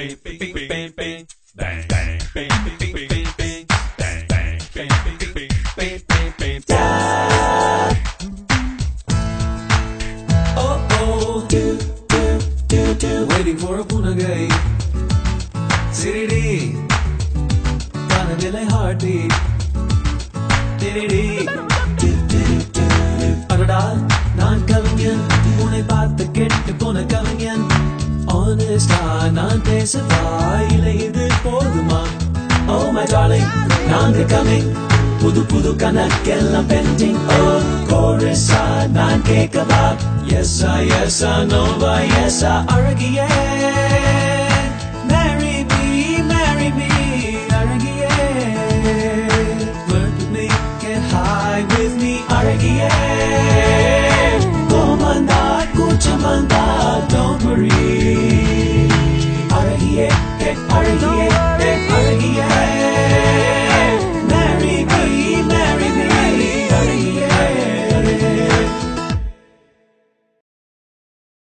bang, bang, bang, bang, bang, bang, bang, bang, bang, bang, bang. Waiting for a punagai Siridi. Kanadilai heartbeat. Diridi Adadar ஆனஸ்டா நான் பேசவா? இல்லை இது போதுமா? Oh my darling நாங்க coming புது புது கணக்கெல்லாம் பெண்டிங் ஓ கோரஸா நான் கேட்கவா? எஸ்ஸா எஸ்ஸா Noah எஸ்ஸா அழகியே. Marry me, marry R-E-A